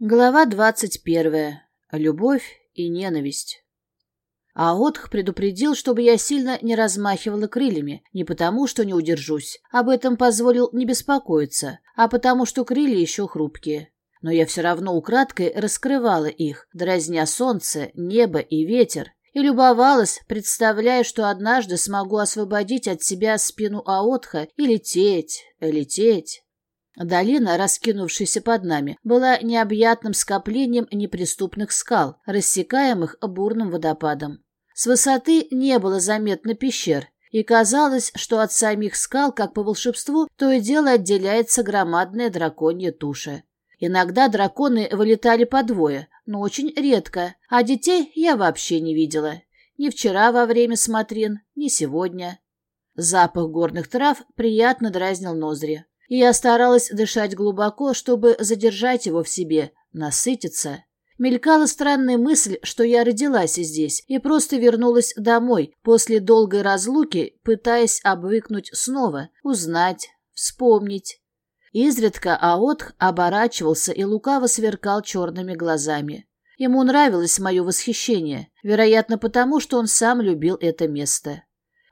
Глава двадцать первая. Любовь и ненависть. Аотх предупредил, чтобы я сильно не размахивала крыльями, не потому, что не удержусь, об этом позволил не беспокоиться, а потому, что крылья еще хрупкие. Но я все равно украдкой раскрывала их, дразня солнце, небо и ветер, и любовалась, представляя, что однажды смогу освободить от себя спину Аотха и лететь, лететь. Долина, раскинувшаяся под нами, была необъятным скоплением неприступных скал, рассекаемых бурным водопадом. С высоты не было заметно пещер, и казалось, что от самих скал, как по волшебству, то и дело отделяется громадная драконья туша. Иногда драконы вылетали по двое, но очень редко, а детей я вообще не видела. Ни вчера во время смотрин, ни сегодня. Запах горных трав приятно дразнил ноздри и я старалась дышать глубоко, чтобы задержать его в себе, насытиться. Мелькала странная мысль, что я родилась здесь и просто вернулась домой после долгой разлуки, пытаясь обвыкнуть снова, узнать, вспомнить. Изредка Аотх оборачивался и лукаво сверкал черными глазами. Ему нравилось мое восхищение, вероятно, потому, что он сам любил это место.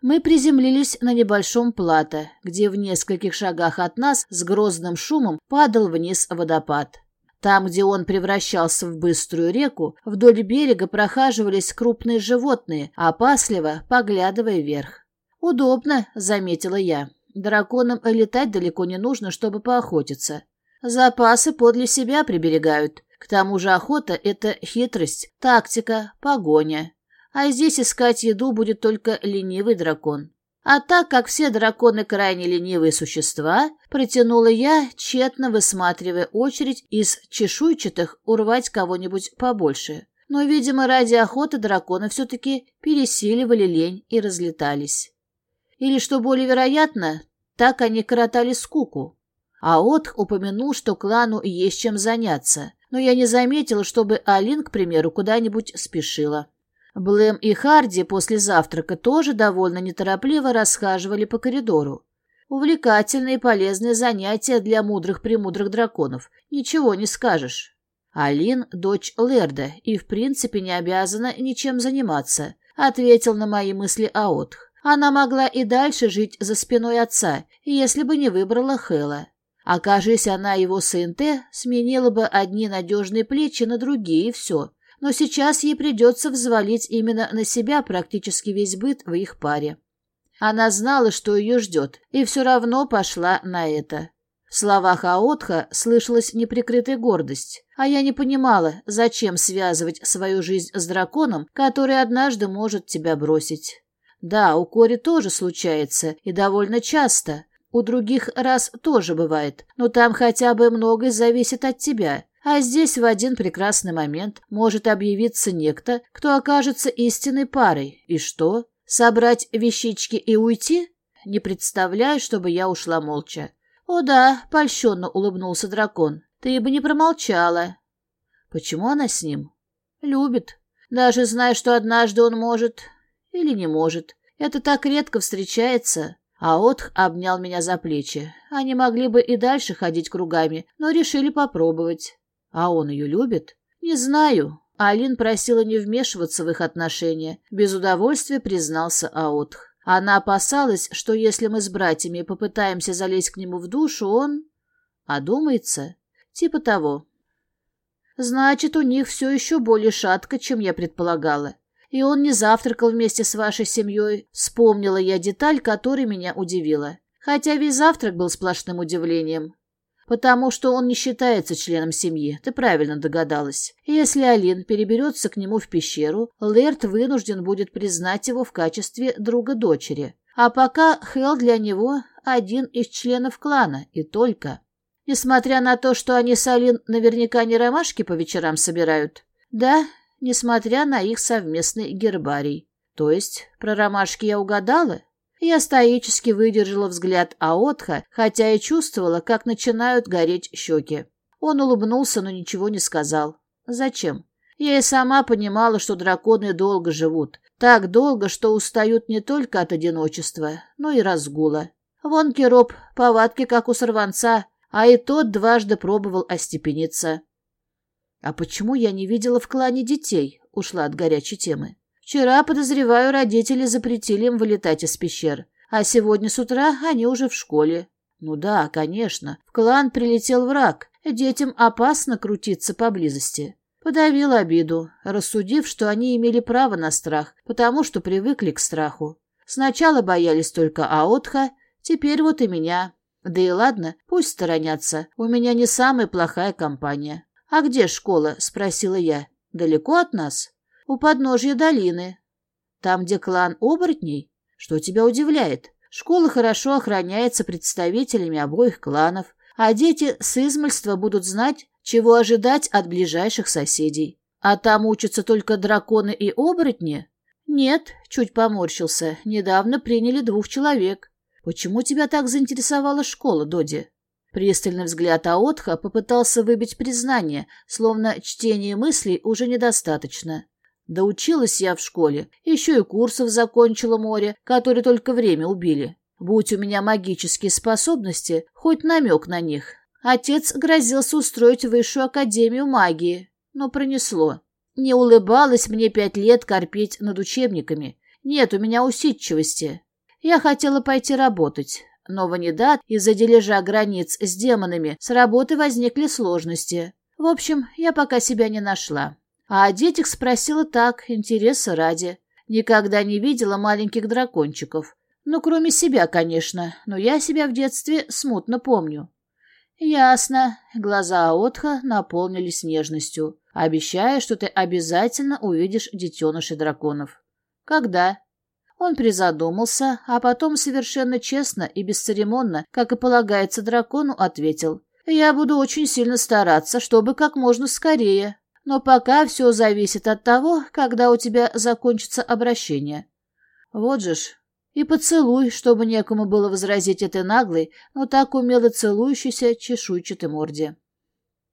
Мы приземлились на небольшом плато, где в нескольких шагах от нас с грозным шумом падал вниз водопад. Там, где он превращался в быструю реку, вдоль берега прохаживались крупные животные, опасливо поглядывая вверх. «Удобно», — заметила я. «Драконам летать далеко не нужно, чтобы поохотиться. Запасы подле себя приберегают. К тому же охота — это хитрость, тактика, погоня а здесь искать еду будет только ленивый дракон. А так как все драконы крайне ленивые существа, протянула я, тщетно высматривая очередь из чешуйчатых урвать кого-нибудь побольше. Но, видимо, ради охоты драконы все-таки пересиливали лень и разлетались. Или, что более вероятно, так они коротали скуку. А Отх упомянул, что клану есть чем заняться, но я не заметила, чтобы Алин, к примеру, куда-нибудь спешила. Блэм и Харди после завтрака тоже довольно неторопливо расхаживали по коридору. Увлекательные и полезные занятия для мудрых-премудрых драконов. Ничего не скажешь. Алин — дочь Лерда и, в принципе, не обязана ничем заниматься, — ответил на мои мысли Аотх. Она могла и дальше жить за спиной отца, если бы не выбрала Хэла. Окажись она его сын Т, сменила бы одни надежные плечи на другие, и все но сейчас ей придется взвалить именно на себя практически весь быт в их паре. Она знала, что ее ждет, и все равно пошла на это. В словах Аотха слышалась неприкрытая гордость, а я не понимала, зачем связывать свою жизнь с драконом, который однажды может тебя бросить. Да, у Кори тоже случается, и довольно часто. У других раз тоже бывает, но там хотя бы многое зависит от тебя, а здесь в один прекрасный момент может объявиться некто, кто окажется истинной парой. И что? Собрать вещички и уйти? Не представляю, чтобы я ушла молча. «О да», — польщенно улыбнулся дракон, — «ты бы не промолчала». «Почему она с ним?» «Любит. Даже зная, что однажды он может или не может. Это так редко встречается». А Отх обнял меня за плечи. Они могли бы и дальше ходить кругами, но решили попробовать. А он ее любит? Не знаю. Алин просила не вмешиваться в их отношения. Без удовольствия признался Аотх. Она опасалась, что если мы с братьями попытаемся залезть к нему в душу, он... Одумается? Типа того. Значит, у них все еще более шатко, чем я предполагала. И он не завтракал вместе с вашей семьей. Вспомнила я деталь, которая меня удивила. Хотя весь завтрак был сплошным удивлением. Потому что он не считается членом семьи, ты правильно догадалась. Если Алин переберется к нему в пещеру, Лэрт вынужден будет признать его в качестве друга дочери. А пока Хел для него один из членов клана, и только. Несмотря на то, что они с Алин наверняка не ромашки по вечерам собирают. Да, несмотря на их совместный гербарий. То есть про ромашки я угадала? Я стоически выдержала взгляд Аотха, хотя и чувствовала, как начинают гореть щеки. Он улыбнулся, но ничего не сказал. Зачем? Я и сама понимала, что драконы долго живут. Так долго, что устают не только от одиночества, но и разгула. Вон Кероп, повадки как у сорванца, а и тот дважды пробовал остепениться. А почему я не видела в клане детей? Ушла от горячей темы. Вчера, подозреваю, родители запретили им вылетать из пещер. А сегодня с утра они уже в школе. Ну да, конечно. В клан прилетел враг. Детям опасно крутиться поблизости. Подавил обиду, рассудив, что они имели право на страх, потому что привыкли к страху. Сначала боялись только Аотха, теперь вот и меня. Да и ладно, пусть сторонятся, у меня не самая плохая компания. «А где школа?» — спросила я. «Далеко от нас?» «У подножья долины». «Там, где клан оборотней?» «Что тебя удивляет?» Школа хорошо охраняется представителями обоих кланов, а дети с измольства будут знать, чего ожидать от ближайших соседей. А там учатся только драконы и оборотни? Нет, чуть поморщился, недавно приняли двух человек. Почему тебя так заинтересовала школа, Доди? Пристальный взгляд Аотха попытался выбить признание, словно чтение мыслей уже недостаточно. Да училась я в школе, еще и курсов закончила море, которые только время убили. Будь у меня магические способности, хоть намек на них. Отец грозился устроить высшую академию магии, но пронесло. Не улыбалась мне пять лет корпеть над учебниками. Нет у меня усидчивости. Я хотела пойти работать, но ванидат из-за дележа границ с демонами с работы возникли сложности. В общем, я пока себя не нашла. А о детях спросила так, интереса ради. Никогда не видела маленьких дракончиков. Ну, кроме себя, конечно, но я себя в детстве смутно помню. Ясно. Глаза Аотха наполнились нежностью, обещая, что ты обязательно увидишь детенышей драконов. Когда? Он призадумался, а потом совершенно честно и бесцеремонно, как и полагается дракону, ответил. «Я буду очень сильно стараться, чтобы как можно скорее. Но пока все зависит от того, когда у тебя закончится обращение. Вот же ж. И поцелуй, чтобы некому было возразить этой наглой, но так умело целующейся чешуйчатой морде.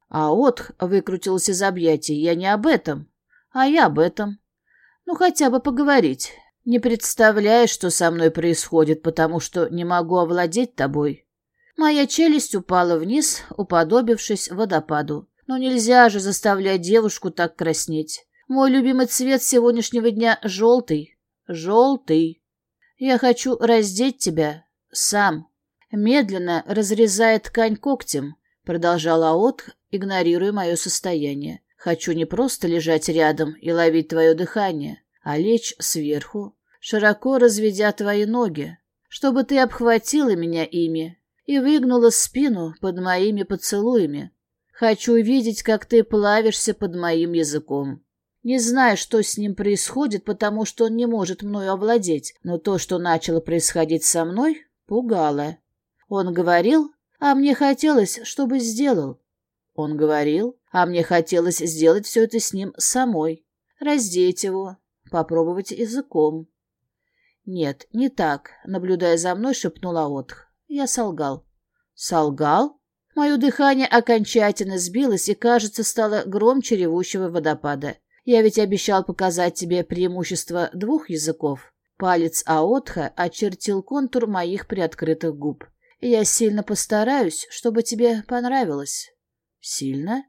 А Отх выкрутился из объятий. Я не об этом, а я об этом. Ну, хотя бы поговорить. Не представляешь, что со мной происходит, потому что не могу овладеть тобой. Моя челюсть упала вниз, уподобившись водопаду. Но нельзя же заставлять девушку так краснеть. Мой любимый цвет сегодняшнего дня — желтый. Желтый. Я хочу раздеть тебя сам. Медленно разрезая ткань когтем, продолжала Аот, игнорируя мое состояние. Хочу не просто лежать рядом и ловить твое дыхание, а лечь сверху, широко разведя твои ноги, чтобы ты обхватила меня ими и выгнула спину под моими поцелуями. Хочу видеть, как ты плавишься под моим языком. Не знаю, что с ним происходит, потому что он не может мною овладеть, но то, что начало происходить со мной, пугало. Он говорил, а мне хотелось, чтобы сделал. Он говорил, а мне хотелось сделать все это с ним самой. Раздеть его, попробовать языком. Нет, не так, наблюдая за мной, шепнула Отх. Я солгал. Солгал? Мое дыхание окончательно сбилось и, кажется, стало громче ревущего водопада. Я ведь обещал показать тебе преимущество двух языков. Палец Аотха очертил контур моих приоткрытых губ. Я сильно постараюсь, чтобы тебе понравилось. Сильно?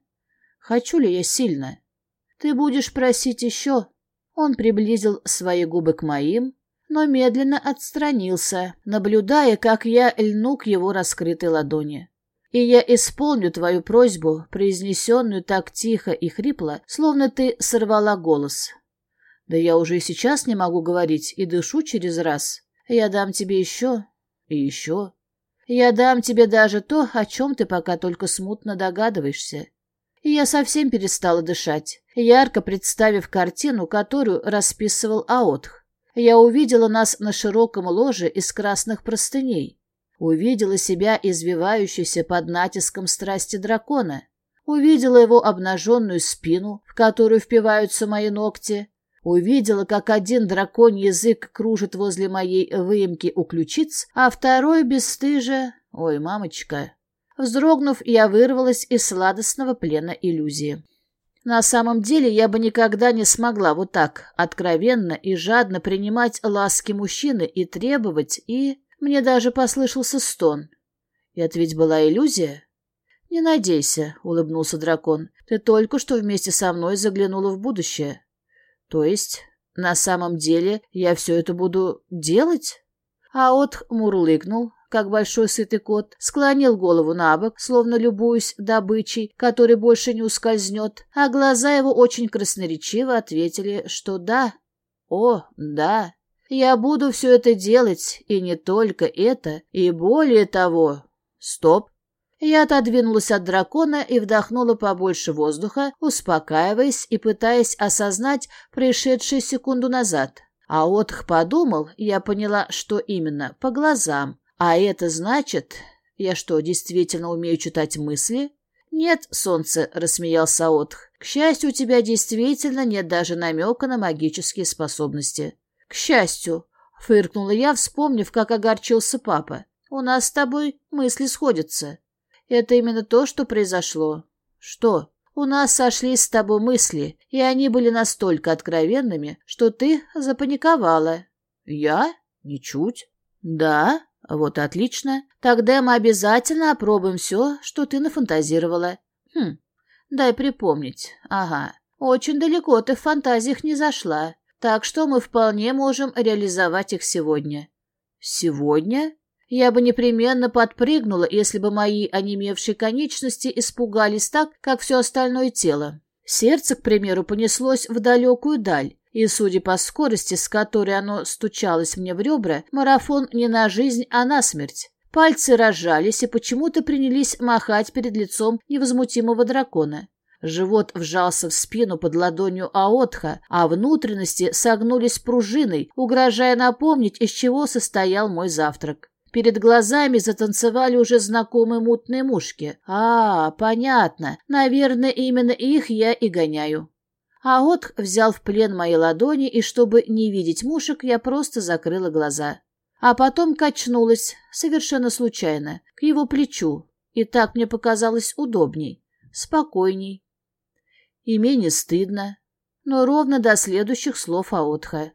Хочу ли я сильно? Ты будешь просить еще. Он приблизил свои губы к моим, но медленно отстранился, наблюдая, как я льну к его раскрытой ладони и я исполню твою просьбу, произнесенную так тихо и хрипло, словно ты сорвала голос. Да я уже и сейчас не могу говорить и дышу через раз. Я дам тебе еще и еще. Я дам тебе даже то, о чем ты пока только смутно догадываешься. И я совсем перестала дышать, ярко представив картину, которую расписывал Аотх. Я увидела нас на широком ложе из красных простыней. Увидела себя извивающейся под натиском страсти дракона. Увидела его обнаженную спину, в которую впиваются мои ногти. Увидела, как один драконий язык кружит возле моей выемки у ключиц, а второй бесстыже... Ой, мамочка... Вздрогнув, я вырвалась из сладостного плена иллюзии. На самом деле я бы никогда не смогла вот так откровенно и жадно принимать ласки мужчины и требовать, и... Мне даже послышался стон. И это ведь была иллюзия? «Не надейся», — улыбнулся дракон. «Ты только что вместе со мной заглянула в будущее». «То есть, на самом деле, я все это буду делать?» Аот мурлыкнул, как большой сытый кот, склонил голову на бок, словно любуясь добычей, которой больше не ускользнет, а глаза его очень красноречиво ответили, что да, о, да, я буду все это делать, и не только это, и более того. Стоп. Я отодвинулась от дракона и вдохнула побольше воздуха, успокаиваясь и пытаясь осознать пришедшее секунду назад. А Отх подумал, я поняла, что именно, по глазам. А это значит... Я что, действительно умею читать мысли? Нет, солнце, рассмеялся Отх. К счастью, у тебя действительно нет даже намека на магические способности. К счастью, фыркнула я, вспомнив, как огорчился папа. У нас с тобой мысли сходятся. Это именно то, что произошло. Что? У нас сошлись с тобой мысли, и они были настолько откровенными, что ты запаниковала. Я? Ничуть. Да? Вот отлично. Тогда мы обязательно опробуем все, что ты нафантазировала. Хм, дай припомнить. Ага. Очень далеко ты в фантазиях не зашла, так что мы вполне можем реализовать их сегодня. Сегодня? Я бы непременно подпрыгнула, если бы мои онемевшие конечности испугались так, как все остальное тело. Сердце, к примеру, понеслось в далекую даль, и, судя по скорости, с которой оно стучалось мне в ребра, марафон не на жизнь, а на смерть. Пальцы разжались и почему-то принялись махать перед лицом невозмутимого дракона. Живот вжался в спину под ладонью Аотха, а внутренности согнулись пружиной, угрожая напомнить, из чего состоял мой завтрак. Перед глазами затанцевали уже знакомые мутные мушки. А, понятно. Наверное, именно их я и гоняю. Аот взял в плен мои ладони, и чтобы не видеть мушек, я просто закрыла глаза. А потом качнулась, совершенно случайно, к его плечу. И так мне показалось удобней, спокойней. И менее стыдно, но ровно до следующих слов Аотха.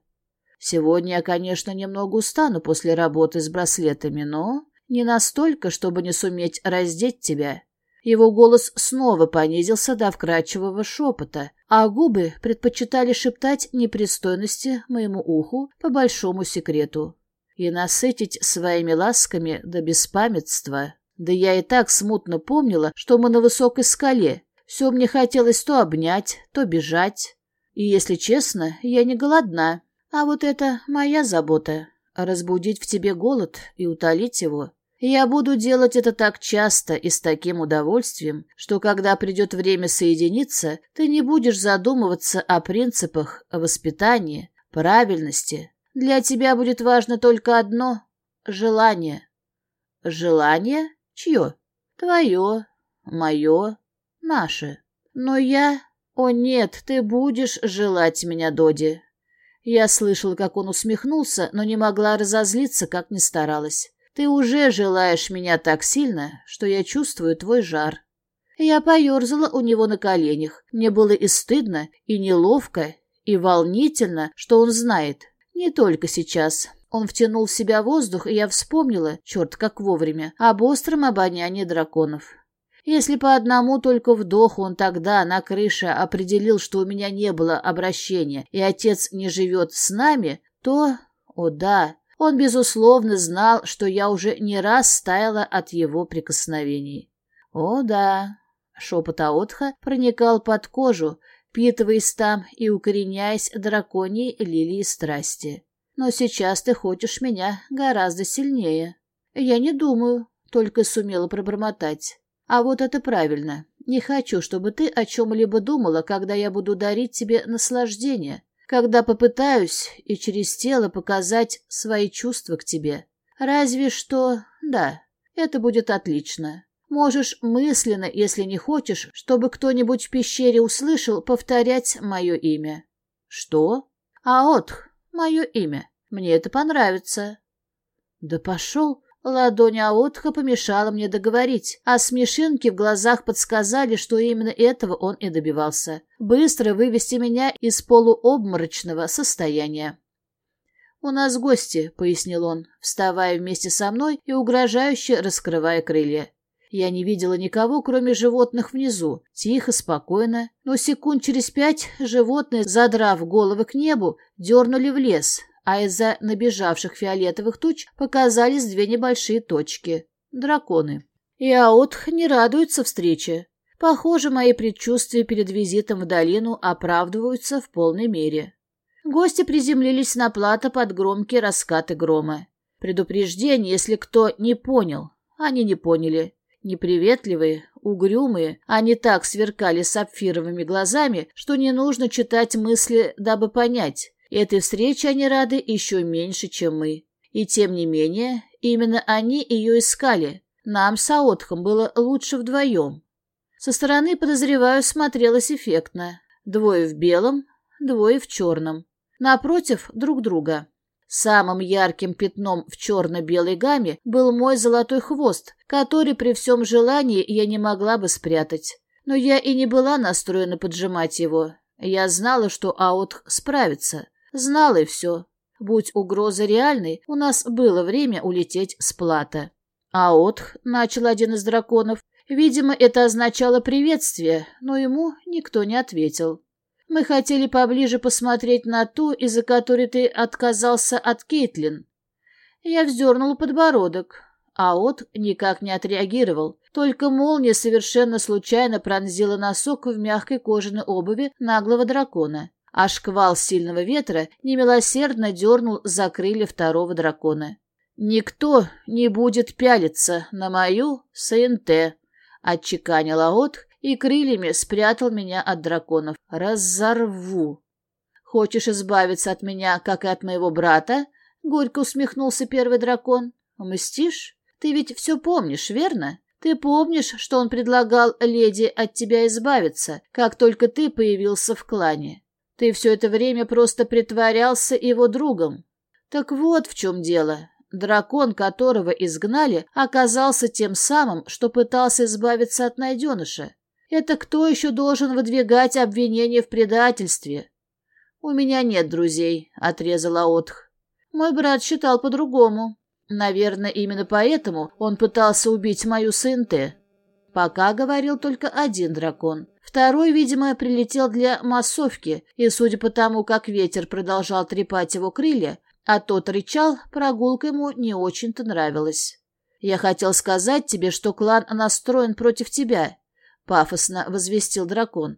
Сегодня я, конечно, немного устану после работы с браслетами, но не настолько, чтобы не суметь раздеть тебя. Его голос снова понизился до вкрадчивого шепота, а губы предпочитали шептать непристойности моему уху по большому секрету и насытить своими ласками до беспамятства. Да я и так смутно помнила, что мы на высокой скале. Все мне хотелось то обнять, то бежать. И, если честно, я не голодна. А вот это моя забота — разбудить в тебе голод и утолить его. Я буду делать это так часто и с таким удовольствием, что когда придет время соединиться, ты не будешь задумываться о принципах, о воспитании, правильности. Для тебя будет важно только одно — желание. Желание? Чье? Твое, мое, наше. Но я... О нет, ты будешь желать меня, Доди. Я слышала, как он усмехнулся, но не могла разозлиться, как ни старалась. «Ты уже желаешь меня так сильно, что я чувствую твой жар». Я поерзала у него на коленях. Мне было и стыдно, и неловко, и волнительно, что он знает. Не только сейчас. Он втянул в себя воздух, и я вспомнила, черт, как вовремя, об остром обонянии драконов. Если по одному только вдоху он тогда на крыше определил, что у меня не было обращения, и отец не живет с нами, то, о да, он, безусловно, знал, что я уже не раз стаяла от его прикосновений. О да, шепот Аотха проникал под кожу, впитываясь там и укореняясь драконьей лилии страсти. Но сейчас ты хочешь меня гораздо сильнее. Я не думаю, только сумела пробормотать. А вот это правильно. Не хочу, чтобы ты о чем-либо думала, когда я буду дарить тебе наслаждение, когда попытаюсь и через тело показать свои чувства к тебе. Разве что... Да, это будет отлично. Можешь мысленно, если не хочешь, чтобы кто-нибудь в пещере услышал, повторять мое имя. Что? Аотх, мое имя. Мне это понравится. Да пошел... Ладонь Аотха помешала мне договорить, а смешинки в глазах подсказали, что именно этого он и добивался. Быстро вывести меня из полуобморочного состояния. «У нас гости», — пояснил он, вставая вместе со мной и угрожающе раскрывая крылья. Я не видела никого, кроме животных внизу. Тихо, спокойно. Но секунд через пять животные, задрав головы к небу, дернули в лес, а из-за набежавших фиолетовых туч показались две небольшие точки — драконы. И Аотх не радуется встрече. Похоже, мои предчувствия перед визитом в долину оправдываются в полной мере. Гости приземлились на плато под громкие раскаты грома. Предупреждение, если кто не понял. Они не поняли. Неприветливые, угрюмые, они так сверкали сапфировыми глазами, что не нужно читать мысли, дабы понять. Этой встрече они рады еще меньше, чем мы. И тем не менее, именно они ее искали. Нам с Аотхом было лучше вдвоем. Со стороны, подозреваю, смотрелось эффектно. Двое в белом, двое в черном. Напротив друг друга. Самым ярким пятном в черно-белой гамме был мой золотой хвост, который при всем желании я не могла бы спрятать. Но я и не была настроена поджимать его. Я знала, что Аутх справится. Знала и все. Будь угроза реальной, у нас было время улететь с плата. «Аотх», — начал один из драконов. Видимо, это означало приветствие, но ему никто не ответил. Мы хотели поближе посмотреть на ту, из-за которой ты отказался от Кейтлин. Я вздернула подбородок. Аот никак не отреагировал. Только молния совершенно случайно пронзила носок в мягкой кожаной обуви наглого дракона а шквал сильного ветра немилосердно дернул за крылья второго дракона. «Никто не будет пялиться на мою СНТ», — отчеканил Аот и крыльями спрятал меня от драконов. «Разорву!» «Хочешь избавиться от меня, как и от моего брата?» — горько усмехнулся первый дракон. «Мстишь? Ты ведь все помнишь, верно? Ты помнишь, что он предлагал леди от тебя избавиться, как только ты появился в клане? Ты все это время просто притворялся его другом. Так вот в чем дело. Дракон, которого изгнали, оказался тем самым, что пытался избавиться от найденыша. Это кто еще должен выдвигать обвинения в предательстве? У меня нет друзей, — отрезала Отх. Мой брат считал по-другому. Наверное, именно поэтому он пытался убить мою Синте. Пока говорил только один дракон. Второй, видимо, прилетел для массовки, и, судя по тому, как ветер продолжал трепать его крылья, а тот рычал, прогулка ему не очень-то нравилась. «Я хотел сказать тебе, что клан настроен против тебя», — пафосно возвестил дракон.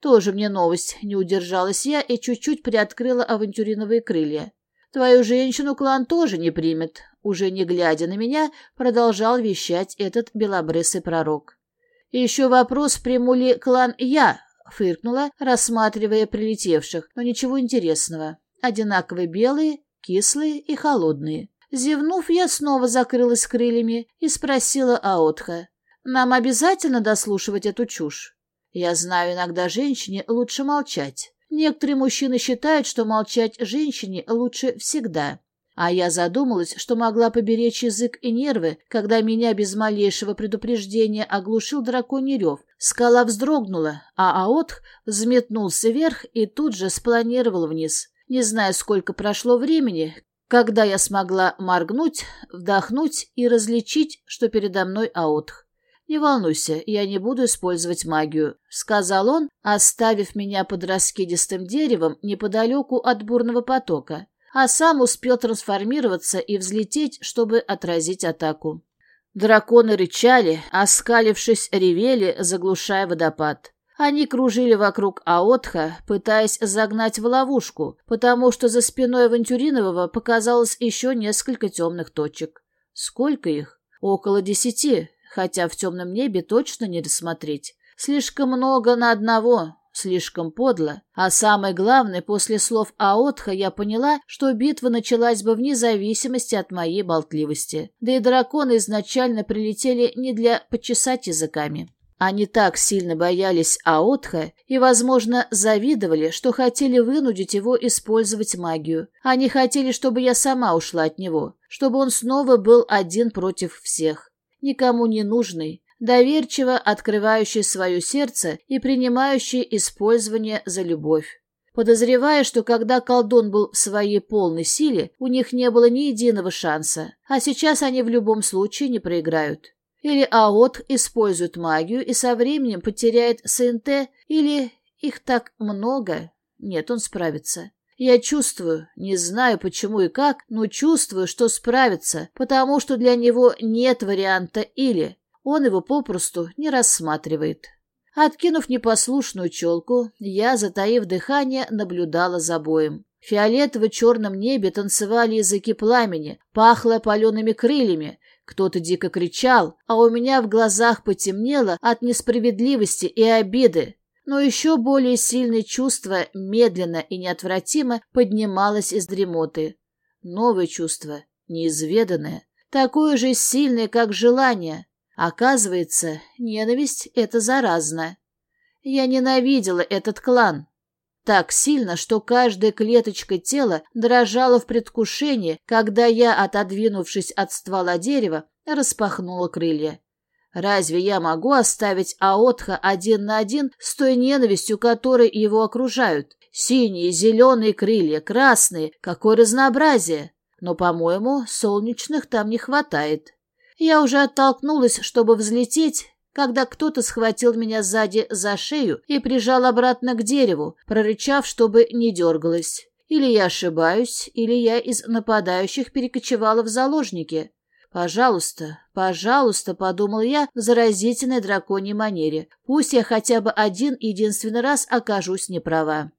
«Тоже мне новость», — не удержалась я и чуть-чуть приоткрыла авантюриновые крылья. «Твою женщину клан тоже не примет», — уже не глядя на меня, продолжал вещать этот белобрысый пророк. «Еще вопрос, приму ли клан я?» — фыркнула, рассматривая прилетевших, но ничего интересного. Одинаковые белые, кислые и холодные. Зевнув, я снова закрылась крыльями и спросила Аотха. «Нам обязательно дослушивать эту чушь?» «Я знаю, иногда женщине лучше молчать. Некоторые мужчины считают, что молчать женщине лучше всегда. А я задумалась, что могла поберечь язык и нервы, когда меня без малейшего предупреждения оглушил драконий рев. Скала вздрогнула, а Аотх взметнулся вверх и тут же спланировал вниз. Не знаю, сколько прошло времени, когда я смогла моргнуть, вдохнуть и различить, что передо мной Аотх. «Не волнуйся, я не буду использовать магию», — сказал он, оставив меня под раскидистым деревом неподалеку от бурного потока а сам успел трансформироваться и взлететь, чтобы отразить атаку. Драконы рычали, оскалившись, ревели, заглушая водопад. Они кружили вокруг Аотха, пытаясь загнать в ловушку, потому что за спиной Авантюринового показалось еще несколько темных точек. Сколько их? Около десяти, хотя в темном небе точно не рассмотреть. Слишком много на одного, Слишком подло. А самое главное, после слов Аотха я поняла, что битва началась бы вне зависимости от моей болтливости. Да и драконы изначально прилетели не для почесать языками. Они так сильно боялись Аотха и, возможно, завидовали, что хотели вынудить его использовать магию. Они хотели, чтобы я сама ушла от него, чтобы он снова был один против всех. Никому не нужный, доверчиво открывающий свое сердце и принимающий использование за любовь. Подозревая, что когда колдун был в своей полной силе, у них не было ни единого шанса, а сейчас они в любом случае не проиграют. Или Аот использует магию и со временем потеряет СНТ, или их так много. Нет, он справится. Я чувствую, не знаю почему и как, но чувствую, что справится, потому что для него нет варианта «или». Он его попросту не рассматривает. Откинув непослушную челку, я, затаив дыхание, наблюдала за боем. В фиолетово-черном небе танцевали языки пламени, пахло палеными крыльями, кто-то дико кричал, а у меня в глазах потемнело от несправедливости и обиды. Но еще более сильное чувство медленно и неотвратимо поднималось из дремоты. Новое чувство, неизведанное, такое же сильное, как желание. Оказывается, ненависть — это заразно. Я ненавидела этот клан. Так сильно, что каждая клеточка тела дрожала в предвкушении, когда я, отодвинувшись от ствола дерева, распахнула крылья. Разве я могу оставить Аотха один на один с той ненавистью, которой его окружают? Синие, зеленые крылья, красные, какое разнообразие! Но, по-моему, солнечных там не хватает. Я уже оттолкнулась, чтобы взлететь, когда кто-то схватил меня сзади за шею и прижал обратно к дереву, прорычав, чтобы не дергалась. Или я ошибаюсь, или я из нападающих перекочевала в заложники. «Пожалуйста, пожалуйста», — подумал я в заразительной драконьей манере. «Пусть я хотя бы один единственный раз окажусь неправа».